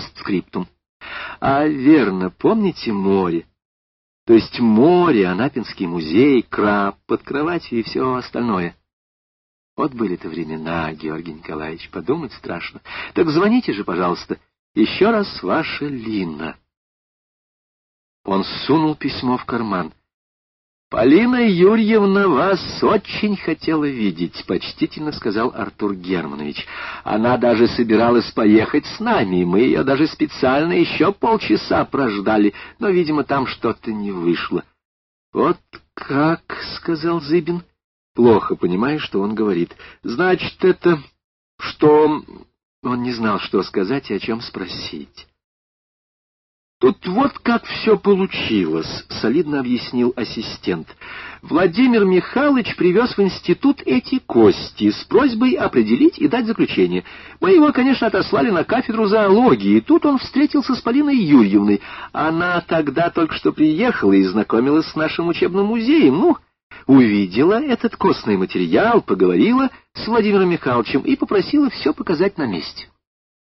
постскриптум. А верно, помните море? То есть море, Анапинский музей, краб под кроватью и все остальное. Вот были-то времена, Георгий Николаевич, подумать страшно. Так звоните же, пожалуйста. Еще раз ваша Лина. Он сунул письмо в карман. «Полина Юрьевна вас очень хотела видеть», — почтительно сказал Артур Германович. «Она даже собиралась поехать с нами, мы ее даже специально еще полчаса прождали, но, видимо, там что-то не вышло». «Вот как?» — сказал Зыбин. «Плохо понимаешь, что он говорит. Значит, это... что...» Он не знал, что сказать и о чем спросить. «Тут вот как все получилось», — солидно объяснил ассистент. «Владимир Михайлович привез в институт эти кости с просьбой определить и дать заключение. Мы его, конечно, отослали на кафедру зоологии, тут он встретился с Полиной Юрьевной. Она тогда только что приехала и знакомилась с нашим учебным музеем. Ну, увидела этот костный материал, поговорила с Владимиром Михайловичем и попросила все показать на месте.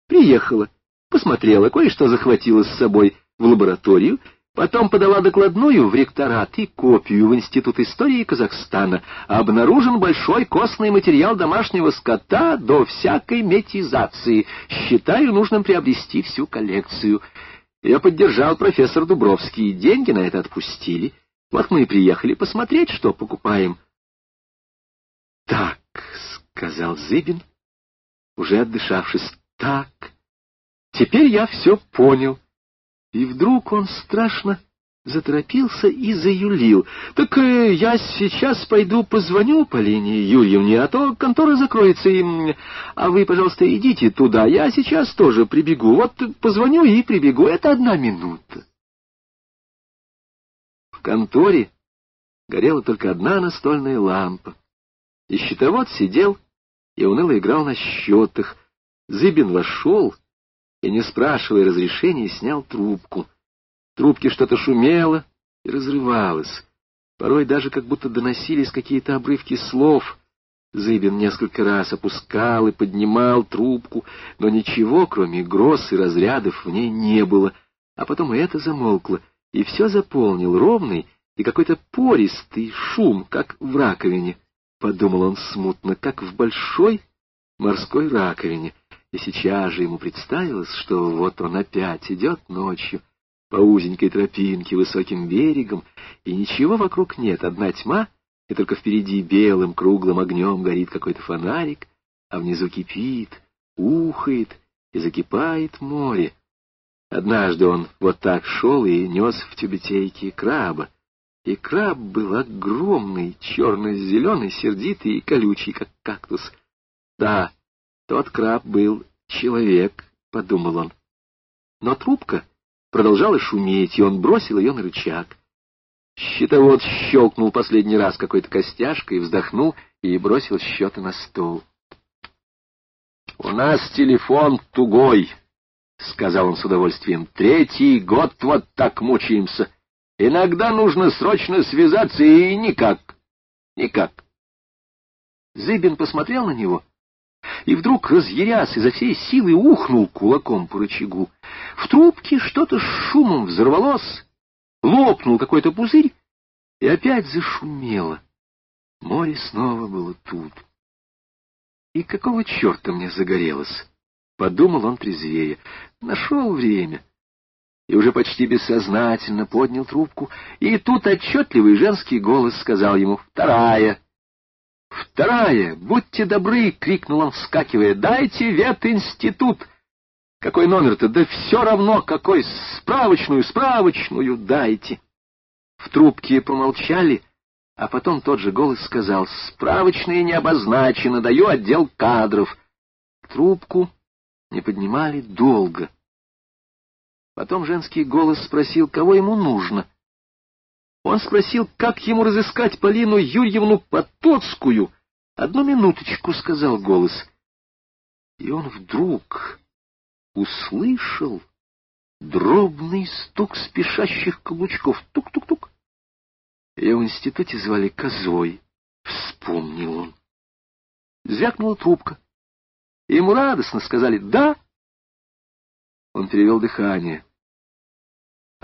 Приехала посмотрела, кое-что захватила с собой в лабораторию, потом подала докладную в ректорат и копию в Институт истории Казахстана. Обнаружен большой костный материал домашнего скота до всякой метизации. Считаю нужным приобрести всю коллекцию. Я поддержал профессор Дубровский, деньги на это отпустили. Вот мы и приехали посмотреть, что покупаем. — Так, — сказал Зыбин, уже отдышавшись, — так. Теперь я все понял. И вдруг он страшно заторопился и заюлил. Так э, я сейчас пойду позвоню Полине Юрьевне, а то контора закроется, и... А вы, пожалуйста, идите туда, я сейчас тоже прибегу. Вот позвоню и прибегу, это одна минута. В конторе горела только одна настольная лампа, и счетовод сидел и уныло играл на счетах. Зыбин вошел и, не спрашивая разрешения, снял трубку. В трубке что-то шумело и разрывалось. Порой даже как будто доносились какие-то обрывки слов. Зыбин несколько раз опускал и поднимал трубку, но ничего, кроме гроз и разрядов, в ней не было. А потом и это замолкло, и все заполнил ровный и какой-то пористый шум, как в раковине. Подумал он смутно, как в большой морской раковине — и сейчас же ему представилось, что вот он опять идет ночью по узенькой тропинке высоким берегом, и ничего вокруг нет, одна тьма, и только впереди белым круглым огнем горит какой-то фонарик, а внизу кипит, ухает и закипает море. Однажды он вот так шел и нес в тюбетейке краба, и краб был огромный, черно-зеленый, сердитый и колючий, как кактус. Да, тот краб был человек, — подумал он. Но трубка продолжала шуметь, и он бросил ее на рычаг. Щитовод щелкнул последний раз какой-то костяшкой, вздохнул и бросил счеты на стол. — У нас телефон тугой, — сказал он с удовольствием. — Третий год вот так мучаемся. Иногда нужно срочно связаться, и никак, никак. Зыбин посмотрел на него — и вдруг, разъярясь, изо всей силы ухнул кулаком по рычагу. В трубке что-то с шумом взорвалось, лопнул какой-то пузырь, и опять зашумело. Море снова было тут. И какого черта мне загорелось? Подумал он трезвее. Нашел время. И уже почти бессознательно поднял трубку, и тут отчетливый женский голос сказал ему «Вторая». «Вторая! Будьте добры!» — крикнул он, вскакивая. «Дайте ветинститут!» «Какой номер-то? Да все равно, какой! Справочную, справочную дайте!» В трубке помолчали, а потом тот же голос сказал. «Справочные не обозначены, даю отдел кадров». Трубку не поднимали долго. Потом женский голос спросил, кого ему нужно — он спросил, как ему разыскать Полину Юрьевну Потоцкую. «Одну минуточку», — сказал голос. И он вдруг услышал дробный стук спешащих каблучков. Тук-тук-тук. Ее в институте звали Козой, вспомнил он. Звякнула трубка. Ему радостно сказали «да». Он перевел дыхание.